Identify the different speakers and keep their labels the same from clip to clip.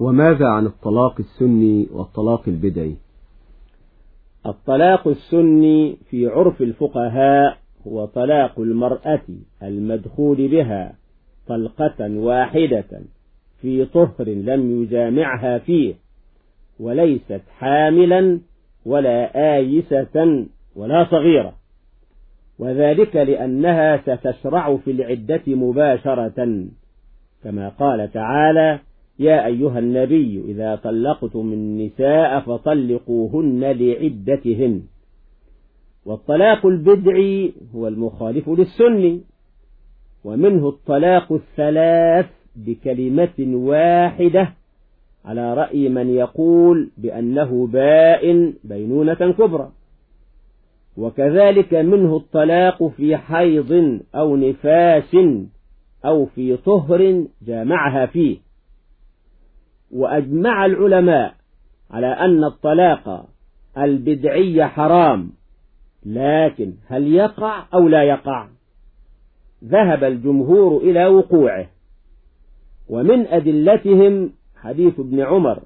Speaker 1: وماذا عن الطلاق السني والطلاق البدعي؟
Speaker 2: الطلاق السني في عرف الفقهاء هو طلاق المرأة المدخول بها طلقة واحدة في طهر لم يجامعها فيه وليست حاملا ولا آيسة ولا صغيرة. وذلك لأنها ستشرع في العدة مباشرة. كما قال تعالى يا أيها النبي إذا طلقتم النساء فطلقوهن لعدتهن. والطلاق البدعي هو المخالف للسني ومنه الطلاق الثلاث بكلمة واحدة على رأي من يقول بأنه بائن بينونة كبرى. وكذلك منه الطلاق في حيض أو نفاس أو في طهر جامعها فيه. وأجمع العلماء على أن الطلاق البدعي حرام لكن هل يقع أو لا يقع؟ ذهب الجمهور إلى وقوعه. ومن أدلتهم حديث ابن عمر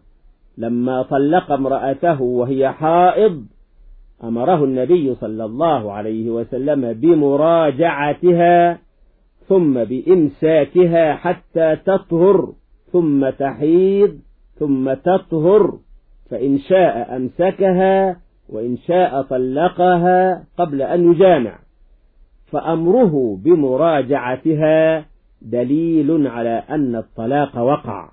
Speaker 2: لما طلق امرأته وهي حائض أمره النبي صلى الله عليه وسلم بمراجعتها ثم بإمساكها حتى تطهر. ثم تحيض ثم تطهر فإن شاء أمسكها وإن شاء طلقها قبل أن يجامع. فأمره بمراجعتها دليل على أن الطلاق وقع.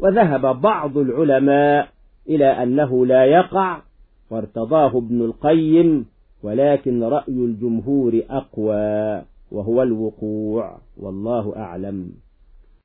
Speaker 2: وذهب بعض العلماء إلى أنه لا يقع وارتضاه ابن القيم ولكن رأي الجمهور أقوى وهو الوقوع. والله أعلم.